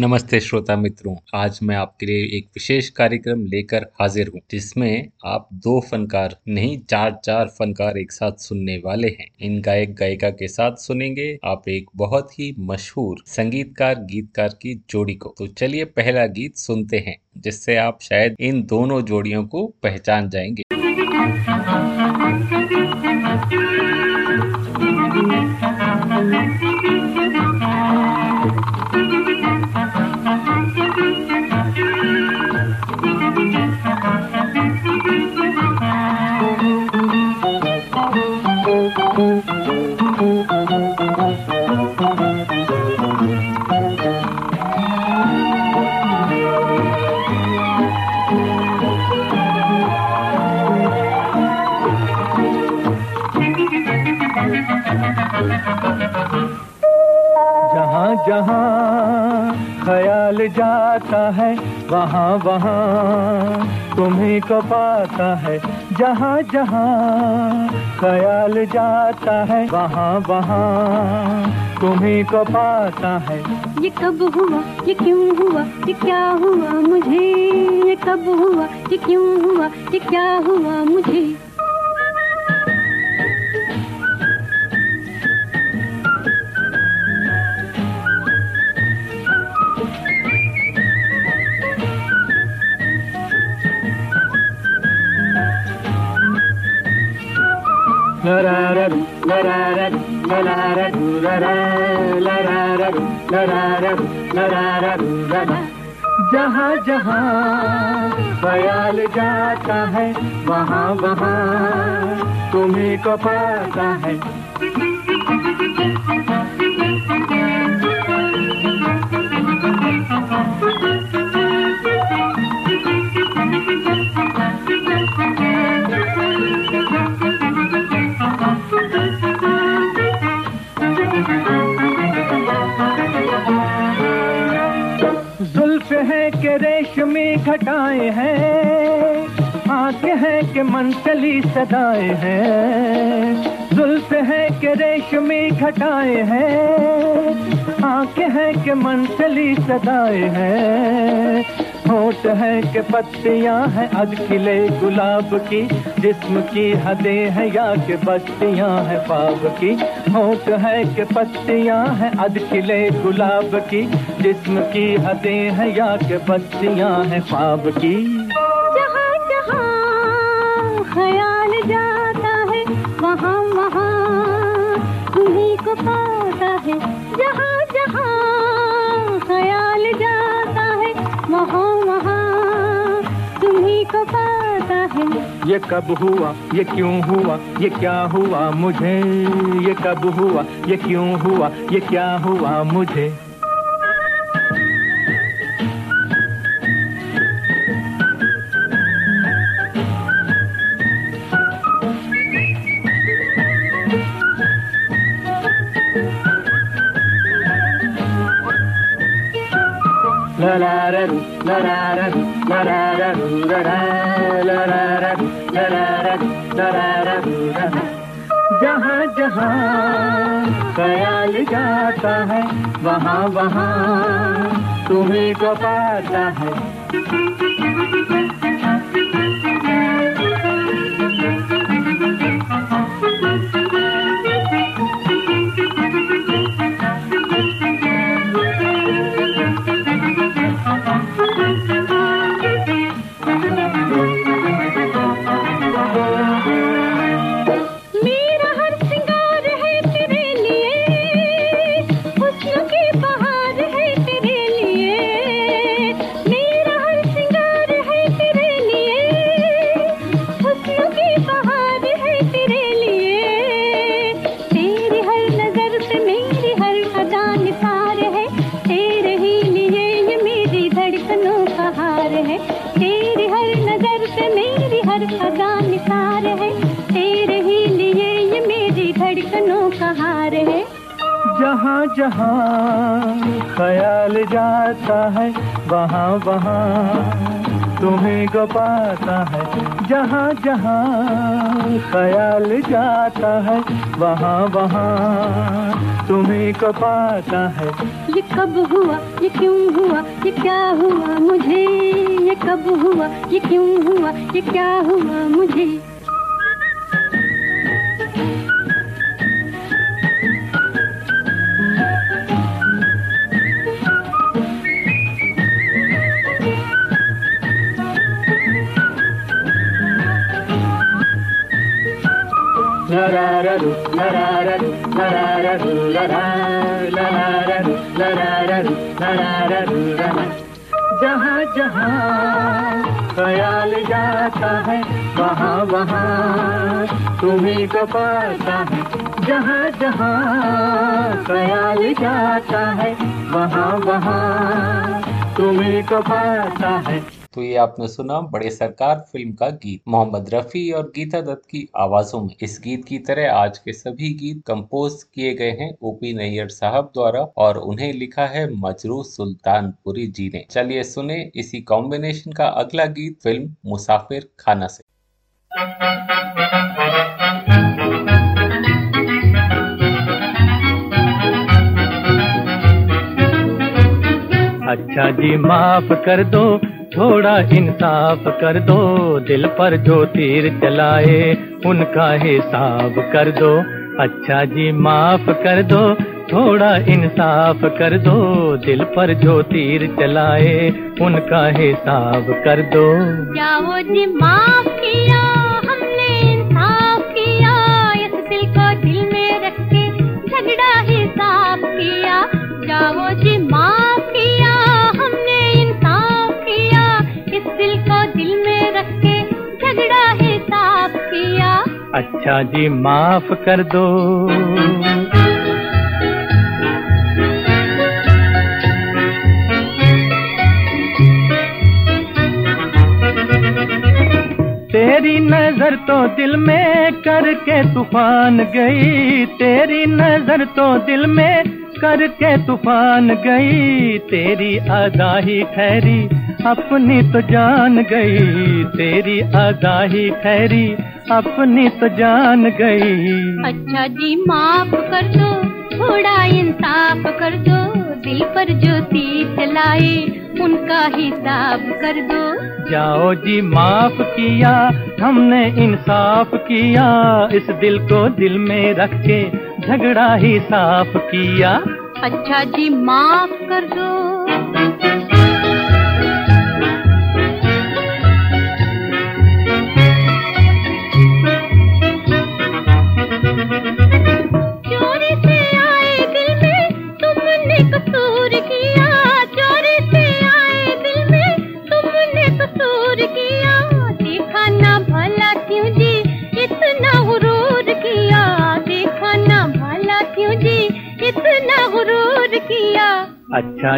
नमस्ते श्रोता मित्रों, आज मैं आपके लिए एक विशेष कार्यक्रम लेकर हाजिर हूँ, जिसमें आप दो फनकार, नहीं, चार चार फनकार एक साथ सुनने वाले हैं। इन गायक, गायिका के साथ सुनेंगे आप एक बहुत ही मशहूर संगीतकार, गीतकार की जोड़ी को। तो चलिए पहला गीत सुनते हैं, जिससे आप शायद इन दोनों जोड़ियों को पहचान जाएँगे। वहाँ वहाँ तुम्हें को पाता है, जहाँ जहाँ ख्याल जाता है, वहाँ वहाँ तुम्हें को पाता है। ये कब हुआ, ये क्यों हुआ, ये क्या हुआ मुझे? ये कब हुआ, ये क्यों हुआ, ये क्या हुआ मुझे? जहाँ जहाँ ख्याल जाता है वहाँ वहाँ तुम्हें को पाता है। घटाए हैं। आँखें हैं कि मनचली सदाए हैं। जुल्फ है कि रेशमी घटाए हैं। आँखें हैं कि मनचली सदाए हैं। होठ है कि पत्तियाँ हैं अध खिले गुलाब की। जिस्म की हदें हैं या कि बस्तियाँ हैं पाप की। होठ है कि पत्तियाँ हैं अध खिले गुलाब की। जिस्म की हदें हैं या कि बस्तियाँ हैं ख्वाब की। जहाँ जहाँ ख्याल जाता है वहाँ वहाँ तुम्ही को पाता है। जहाँ जहाँ ख्याल जाता है वहाँ वहाँ तुम्ही को पाता है। ये कब हुआ ये क्यों हुआ ये क्या हुआ मुझे? ये कब हुआ ये क्यों हुआ ये क्या हुआ मुझे? जहाँ जहाँ ख्याल जाता है वहाँ वहाँ तुम्हें को पाता है। जहाँ ख्याल जाता है, वहाँ वहाँ तुम्हें को पाता है। जहाँ जहाँ ख्याल जाता है, वहाँ वहाँ तुम्हें को पाता है। ये कब हुआ, ये क्यों हुआ, ये क्या हुआ मुझे? ये कब हुआ, ये क्यों हुआ, ये क्या हुआ मुझे? जहाँ जहाँ ख्याल जाता है, वहाँ वहाँ तुम्हें को पाता है। जहाँ जहाँ ख्याल जाता है, वहाँ वहाँ तुम्हें को पाता है। तो ये आपने सुना, बड़े सरकार फ़िल्म का गीत। मोहम्मद रफी और गीता दत्त की आवाजों में। इस गीत की तरह आज के सभी गीत कंपोज किए गए हैं ओपी नैयर साहब द्वारा और उन्हें लिखा है मजरू सुल्तानपुरी जी ने। चलिए सुने इसी कॉम्बिनेशन का अगला गीत, फ़िल्म मुसाफिर खाना से। अच्छा जी, माफ़ कर दो थोड़ा इंसाफ कर दो, दिल पर जो तीर चलाए, उनका हिसाब कर दो। अच्छा जी, माफ़ कर दो, थोड़ा इंसाफ कर दो, दिल पर जो तीर चलाए, उनका हिसाब कर दो। जाओ जी, माफ़ किया? अच्छा जी माफ़ कर दो। तेरी नज़र तो दिल में करके तूफ़ान गई, तेरी नज़र तो दिल में करके तूफ़ान गई, तेरी अदा ही ठहरी अपनी तो जान गई तेरी अदा ही ठहरी। अपनी तो जान गई। अच्छा जी माफ़ कर दो थोड़ा इंसाफ कर दो। दिल पर जो तीर चलाए उनका हिसाब कर दो। जाओ जी माफ़ किया हमने इंसाफ किया। इस दिल को दिल में रख के झगड़ा ही साफ़ किया। अच्छा जी माफ़ कर दो।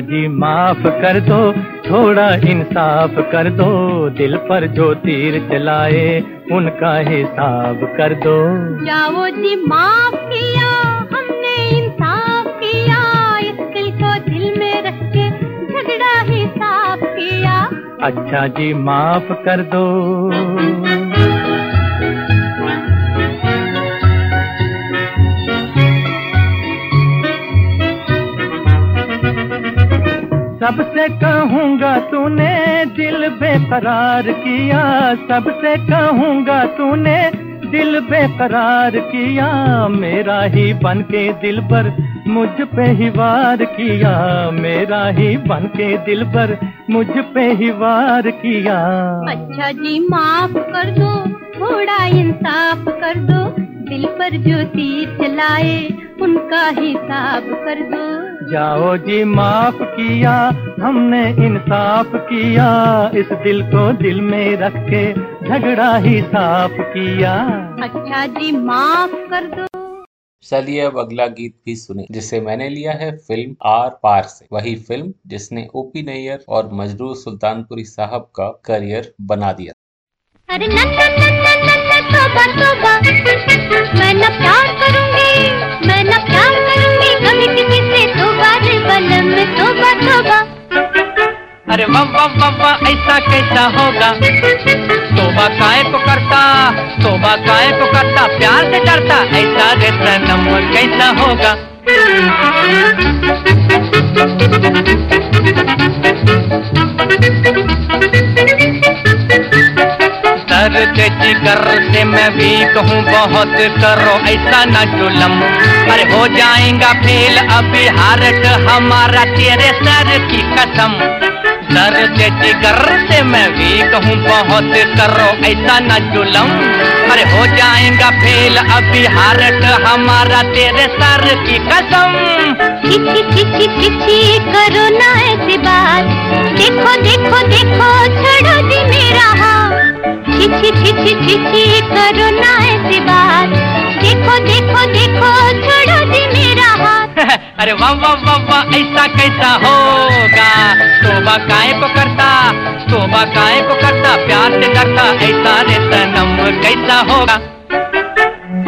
जी माफ़ कर दो थोड़ा इंसाफ कर दो। दिल पर जो तीर चलाए उनका हिसाब कर दो। जाओ जी माफ़ किया? हमने इंसाफ किया। इस दिल को दिल में रख के झगड़ा ही साफ़ किया। अच्छा जी माफ़ कर दो। सबसे कहूँगा तूने दिल बेकरार किया सबसे कहूँगा तूने दिल बेकरार किया, मेरा ही बन के दिल पर मुझ पे ही वार किया, मेरा ही बन के दिल पर मुझ पे ही वार किया। अच्छा जी, माफ़ कर दो, थोड़ा इंसाफ कर दो, दिल पर जो तीर चलाए उनका हिसाब कर दो। जाओ जी माफ़ किया हमने इंसाफ किया। इस दिल को दिल में रख के झगड़ा ही साफ़ किया। अच्छा जी माफ़ कर दो। चलिए अब अगला गीत भी सुने जिसे मैंने लिया है फ़िल्म आर पार से। वही फ़िल्म जिसने ओपी नैयर और मजरू सुल्तानपुरी साहब का करियर बना दिया। अरे नन्ना नन्ना नन्ना तोबा तोबा मैं न प्यार करूँगी मैं न प्यार करूँगी कभी तोबा तोबा अरे वाह वाह ऐसा कैसा होगा? तोबा काय को करता तोबा काय को करता, प्यार से डरता, ऐसा रे सनम कैसा होगा? सर के जिगर से मैं भी कहूँ बहुत करो, ऐसा न जुलम। अरे हो जाएगा फेल, अभी हारट हमारा तेरे सर की कसम। सर के जिगर से मैं भी कहूँ बहुत करो, ऐसा न जुलम। अरे हो जाएगा फेल, अभी हारट हमारा तेरे सर की कसम। चिची चिची चिची करो ना ऐसी बात। देखो देखो देखो, छोड़ो जी मेरा चिची चिची चिची करो ना ऐसी बात। देखो देखो देखो छोड़ो जी मेरा हाथ। अरे वाह वाह वाह वाह ऐसा कैसा होगा? तोबा काय को करता? तोबा काय को करता? प्यार से डरता ऐसा रे सनम कैसा होगा?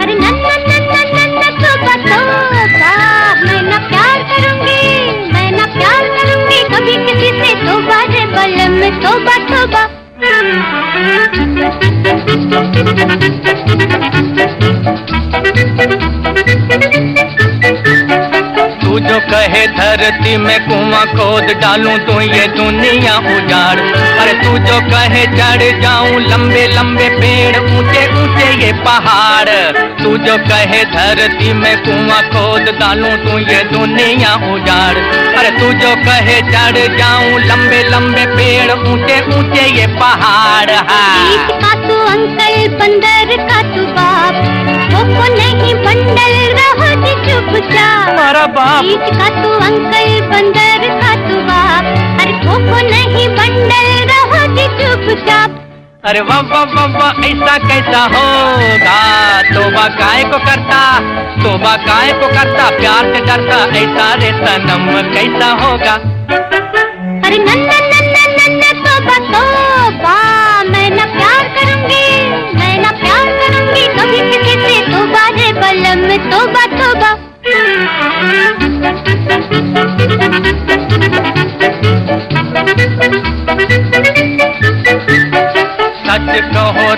अरे नन्ना नन्ना नन्ना तोबा तोबा मैं ना प्यार करूँगी मैं ना प्यार करूँगी। कभी किसी से तोबा रे बलम तोबा तोबा तू जो कहे, धरती में कुआँ खोद डालूं तो ये दुनिया उजाड़। अरे तू जो कहे, चढ़ जाऊँ लंबे लंबे पेड़, ऊँचे ऊँचे ये पहाड़। तू जो कहे, धरती में कुआँ खोद डालूं तो ये दुनिया उजाड़। अरे तू जो कहे, चढ़ जाऊँ लंबे लंबे पेड़, ऊँचे ऊँचे ये पहाड़। हाँ। का तू अंकल, बंदर का तू बाप। वो नहीं बंडल रहो चुपचाप। हमारा बाप। बीच का तू अंकल बंदर का तू बाप। अरे वो नहीं बंडल रहो चुपचाप। अरे वाह वाह वाह वाह ऐसा कैसा होगा? तोबा काय को करता? तोबा काय को करता? प्यार से डरता ऐसा रे सनम कैसा होगा? अरे नन्ना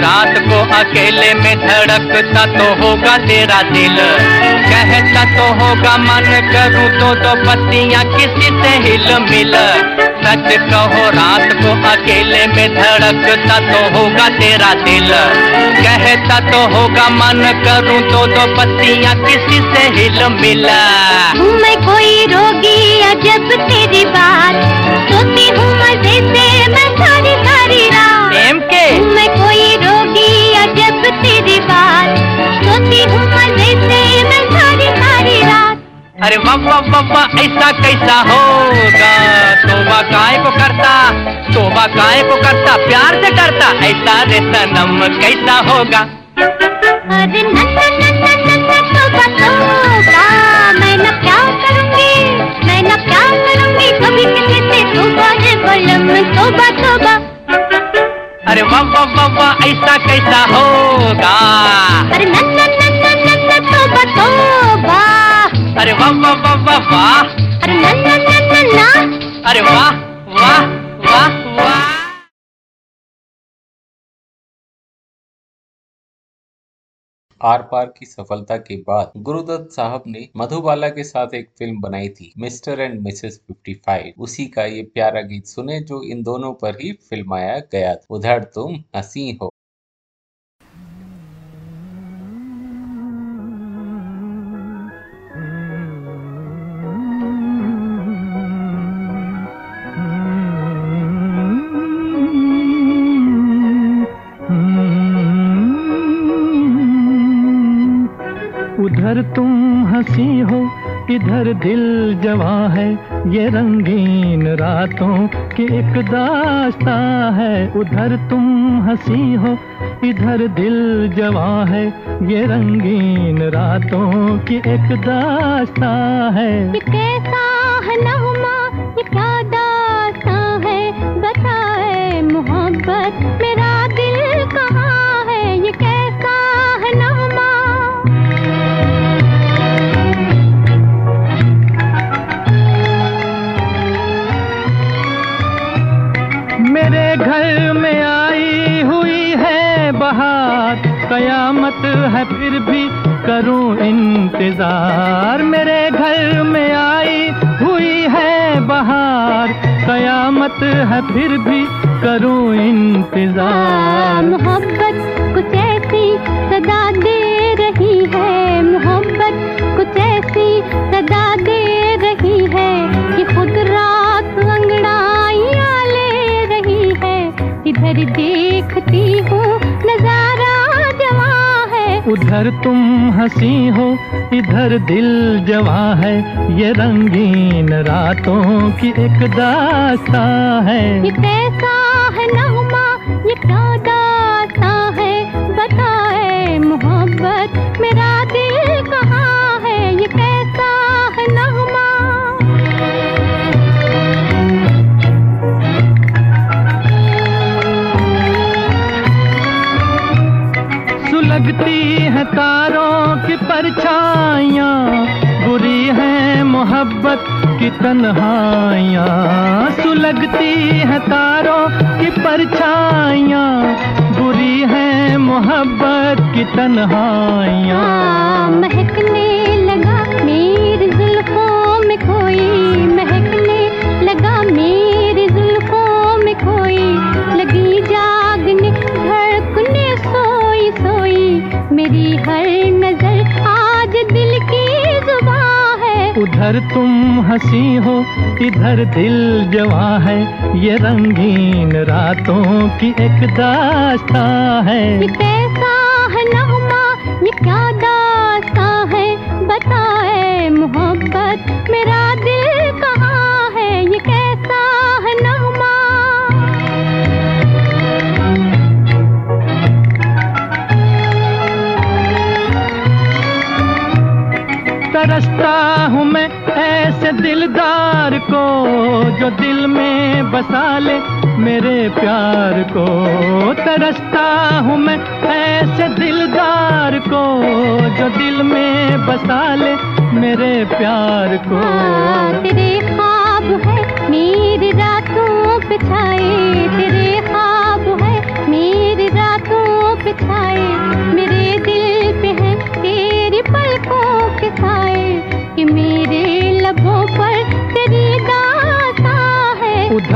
रात को अकेले में धड़कता तो होगा तेरा दिल। कहता तो होगा मन करूँ तो दो पत्तियाँ किसी से हिल मिल। सच कहो रात को अकेले में धड़कता तो होगा तेरा दिल। कहता तो होगा मन करूँ तो दो पत्तियाँ किसी से हिल मिल। हूँ मैं कोई रोगी अजब तेरी बात। सोती हूँ मज़े से मैं सारी सारी रात। मैं कोई अरे वाह वाह ऐसा कैसा होगा? तोबा काय को करता? तोबा काय को करता? प्यार से करता ऐसा रे सनम कैसा होगा? अरे नन्ना नन्ना नन्ना तोबा तोबा मैं ना प्यार करूँगी मैं ना प्यार करूँगी। कभी किसी से तोबा रे बलम। तोबा अरे वाह वाह वाह वाह ऐसा कैसा होगा? अरे नन्ना नन्ना नन्ना तोबा तोबा अरे वाह वाह वाह वाह वाह। अरे नन्ना नन्ना ना। अरे वाह वाह वाह वाह। आर पार की सफलता के बाद गुरुदत्त साहब ने मधुबाला के साथ एक फ़िल्म बनाई थी, मिस्टर एंड मिसेस 55 उसी का ये प्यारा गीत सुने जो इन दोनों पर ही फिल्माया गया था। उधर तुम हसी हो। दिल जवा है ये रंगीन रातों की एक दास्ता है। उधर तुम हँसी हो, इधर दिल जवा है ये रंगीन रातों की एक दास्ता है। है फिर भी करूँ इंतज़ार। मोहब्बत कुछ ऐसी सदा दे रही है। मोहब्बत कुछ ऐसी सदा दे रही है कि खुद रात अंगड़ाइयाँ ले रही है। इधर देखती हूँ नज़ारा जवा है। उधर तुम हँसी हो इधर दिल जवा है, ये रंगीन रातों की एक दास्ता है। ये कैसा है नगमा, ये क्या दास्ता है, बताए मोहब्बत मेरा तन्हाइयाँ सुलगती है तारों की परछाइयाँ बुरी है मोहब्बत की तन्हाइयाँ। हाँ, महकने लगा मेरी जुल्फों में कोई महकने लगा मेरी जुल्फों में कोई लगी जागने धड़कने सोई सोई मेरी हर नज़र आज दिल की जुबा है। उधर तुम हँसी हो इधर दिल जवा है ये रंगीन रातों की एक दास्ता है। ये कैसा है नगमा ये क्या दास्ता है बताए मोहब्बत मेरा दिल कहाँ है? ये कैसा है नगमा? तरसता हूँ मैं ऐसे दिलदार को जो दिल में बसा ले मेरे प्यार को। तरसता हूँ मैं ऐसे दिलदार को जो दिल में बसा ले मेरे प्यार को। हाँ, तेरे ख्वाब है मेरी रातों पे छाए। तेरे ख्वाब है मेरी रातों पे छाए। मेरे दिल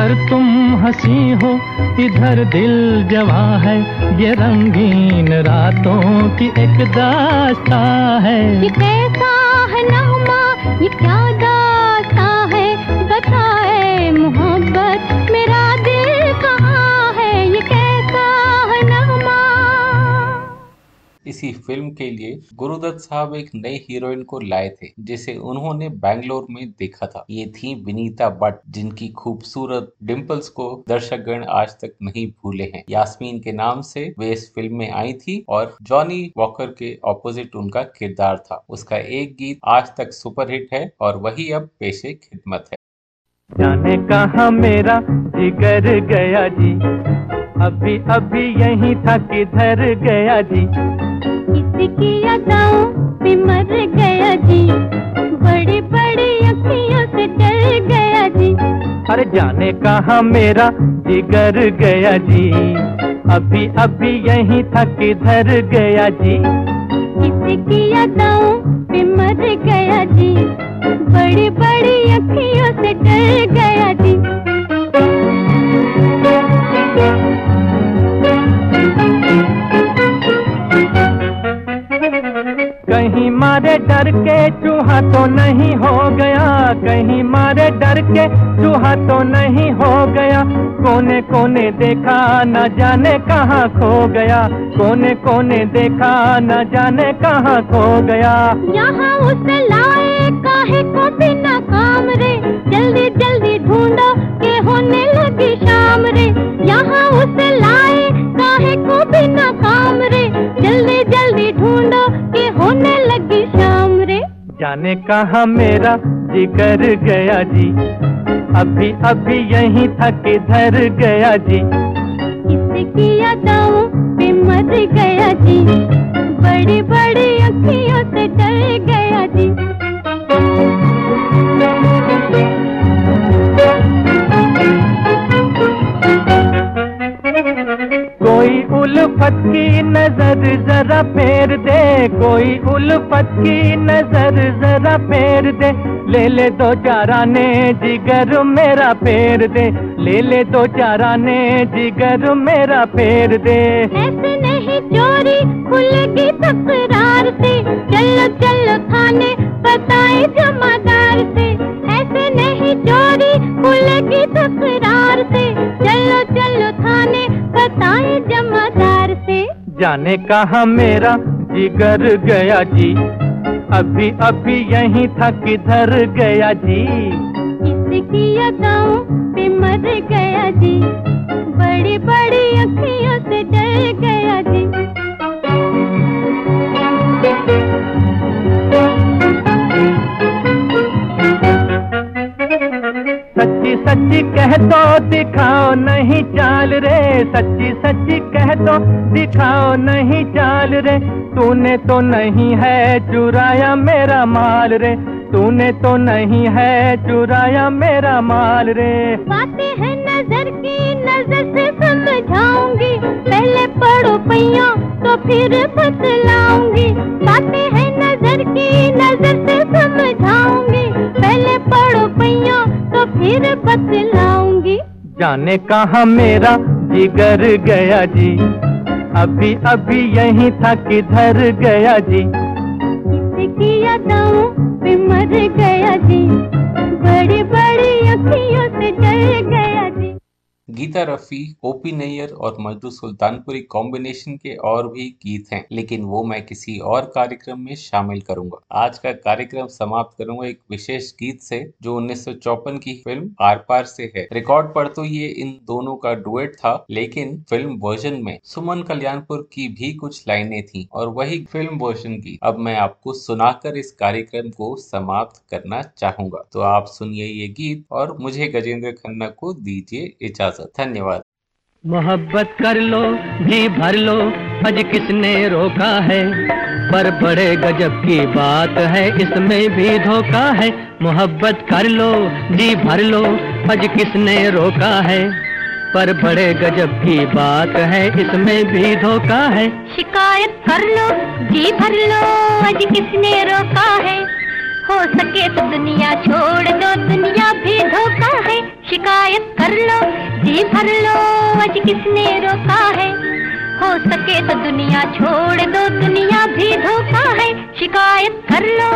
उधर तुम हँसी हो, इधर दिल जवा है। ये रंगीन रातों की एक दास्ता है। ये कैसा है नगमा ये क्या दास्ता है बताए मोहब्बत। इसी फ़िल्म के लिए गुरुदत्त साहब एक नए हीरोइन को लाए थे, जिसे उन्होंने बैंगलोर में देखा था। ये थी विनीता भट्ट, जिनकी खूबसूरत डिम्पल्स को दर्शकगण आज तक नहीं भूले हैं। यास्मीन के नाम से वे इस फ़िल्म में आई थी और जॉनी वॉकर के ऑपोजिट उनका किरदार था। उसका एक गीत आज तक सुपरहिट है और वही अब पेशे खिदमत है। जाने कहा मेरा जिगर गया जी? अभी अभी यही था किधर गया जी। किसकी अदाओं पे मर गया जी। बड़ी बड़ी अखियों से डर गया जी। अरे जाने कहा मेरा जिगर गया जी। अभी अभी यही था किधर गया जी। किसकी अदाओं पे मर गया जी। बड़ी बड़ी अखियों से डर गया जी। तो नहीं हो गया, कहीं मारे डर के चूहा तो नहीं हो गया। कोने कोने देखा, न जाने कहाँ खो गया। कोने कोने देखा, न जाने कहाँ खो गया। यहाँ उसे लाए, काहे को बिना काम रे? जल्दी जल्दी ढूंढो, के होने लगी शाम रे। यहाँ उसे जाने कहाँ मेरा जिगर गया जी। अभी अभी यही था किधर गया जी। किसकी अदाओं पे मर गया जी। बड़ी बड़ी अखियों से डर गया जी। कोई उल्फत की नज़र जरा फेर दे कोई उल्फत की नज़र जरा फेर दे ले ले दो चाराने जिगर मेरा फेर दे ले ले दो चाराने जिगर मेरा फेर दे। ऐसे नहीं चोरी खुलेगी तकरार से। चलो चलो थाने बताए जमादार से। ऐसे नहीं चोरी खुलेगी तकरार से। चलो चलो थाने बताए जमादार से। जाने कहा मेरा जिगर गया जी। अभी अभी यहीं था किधर गया जी। इसकी अदाओं पे मर गया जी। बड़ी बड़ी अखियों से डर गया जी। सच्ची कह दो दिखाओ, नहीं चाल रे। सच्ची सच्ची कह दो दिखाओ, नहीं चाल रे। तूने तो नहीं है चुराया मेरा माल रे। तूने तो नहीं है चुराया मेरा माल रे। बातें हैं नज़र की, नज़र से समझाऊँगी। पहले पढ़ो पैया तो फिर बतलाऊँगी। बातें हैं नज़र की, नज़र से समझाऊँगी। पढ़ो पैया तो फिर बतलाऊँगी। जाने कहा मेरा जिगर गया जी। अभी अभी यही था किधर गया जी। इसकी अदाओं पे मर गया जी। बड़ी बड़ी अखियों से डर गया गीता रफी, ओपी नैयर और मजदू सुल्तानपुरी कॉम्बिनेशन के और भी गीत हैं, लेकिन वो मैं किसी और कार्यक्रम में शामिल करूँगा। आज का कार्यक्रम समाप्त करूँगा एक विशेष गीत से, जो उन्नीस की फ़िल्म आर पार से है। रिकॉर्ड पर तो ये इन दोनों का डुएट था, लेकिन फ़िल्म वर्जन में सुमन कल्याणपुर की भी कुछ लाइनें थी और वही फ़िल्म वर्जन की। अब मैं आपको सुनाकर इस कार्यक्रम को समाप्त करना चाहूँगा। तो आप सुनिए ये गीत और मुझे गजेंद्र खन्ना को दीजिए इजाज़त। धन्यवाद। मोहब्बत कर लो जी भर लो अज किसने रोका है? पर बड़े गजब की बात है इसमें भी धोखा है। मोहब्बत कर लो जी भर लो अज किसने रोका है? पर बड़े गजब की बात है इसमें भी धोखा है। शिकायत कर लो जी भर लो आज किसने रोका है? हो सके तो दुनिया छोड़ दो, दुनिया भी धोखा है। शिकायत कर लो, जी भर लो, आज किसने रोका है? हो सके तो दुनिया छोड़ दो, दुनिया भी धोखा है। शिकायत कर लो।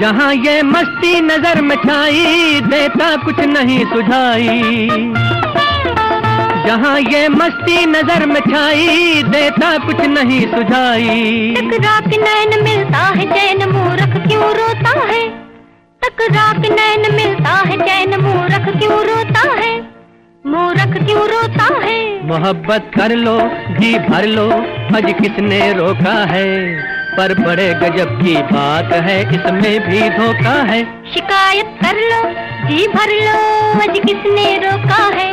जहाँ ये मस्ती नज़र में छाई देता कुछ नहीं सुझाई। जहाँ ये मस्ती नज़र में छाई देता कुछ नहीं सुझाई। टकरा के नैन मिलता है चैन मूरख क्यों रोता है? टकरा के नैन मिलता है चैन मूरख क्यों रोता है? मूरख क्यों रोता है? मोहब्बत कर लो जी भर लो अज किसने रोका है? पर बड़े गजब की बात है इसमें भी धोखा है। शिकायत कर लो जी भर लो आज किसने रोका है?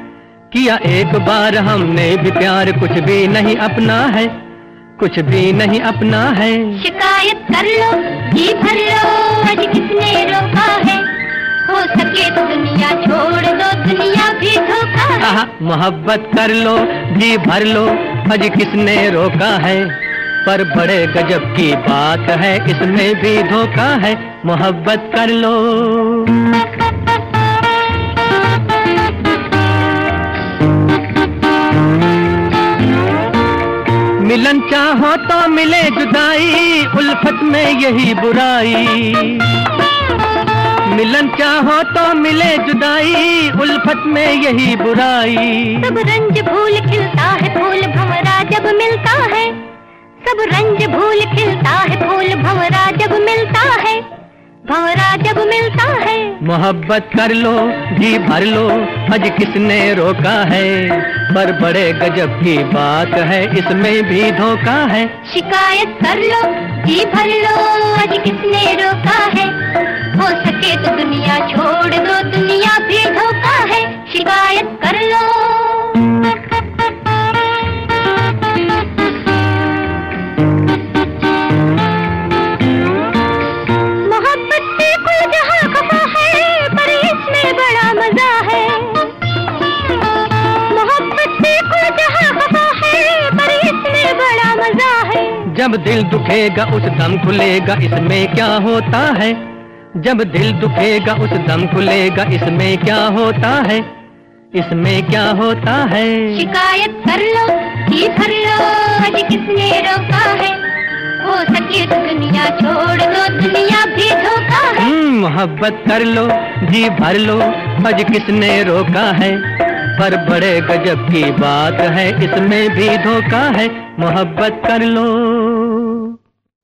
किया एक बार हमने भी प्यार कुछ भी नहीं अपना है कुछ भी नहीं अपना है। शिकायत कर लो जी भर लो आज किसने रोका है? हो सके तो दुनिया छोड़ दो दुनिया भी धोखा है। आहा, मोहब्बत कर लो जी भर लो अज किसने रोका है? पर बड़े गजब की बात है इसमें भी धोखा है मोहब्बत कर लो। मिलन चाहो तो मिले जुदाई, उल्फत में यही बुराई। मिलन चाहो तो मिले जुदाई, उल्फत में यही बुराई। सब रंज भूल खिलता है फूल भंवरा जब मिलता है। सब रंज भूल खिलता है फूल भंवरा जब मिलता है। भंवरा जब मिलता है। मोहब्बत कर लो जी भर लो अज किसने रोका है? पर बड़े गजब की बात है इसमें भी धोखा है। शिकायत कर लो जी भर लो आज किसने रोका है? हो सके तो दुनिया छोड़ दो दुनिया भी धोखा है। शिकायत कर लो। जब दिल दुखेगा उस दम खुलेगा इसमें क्या होता है? जब दिल दुखेगा उस दम खुलेगा इसमें क्या होता है? इसमें क्या होता है? शिकायत कर लो जी भर लो आज किसने रोका है? हो सके तो दुनिया छोड़ दो दुनिया भी धोखा है। हम्म, मोहब्बत कर लो जी भर लो अज किसने रोका है? पर बड़े गजब की बात है इसमें भी धोखा है। मोहब्बत कर लो।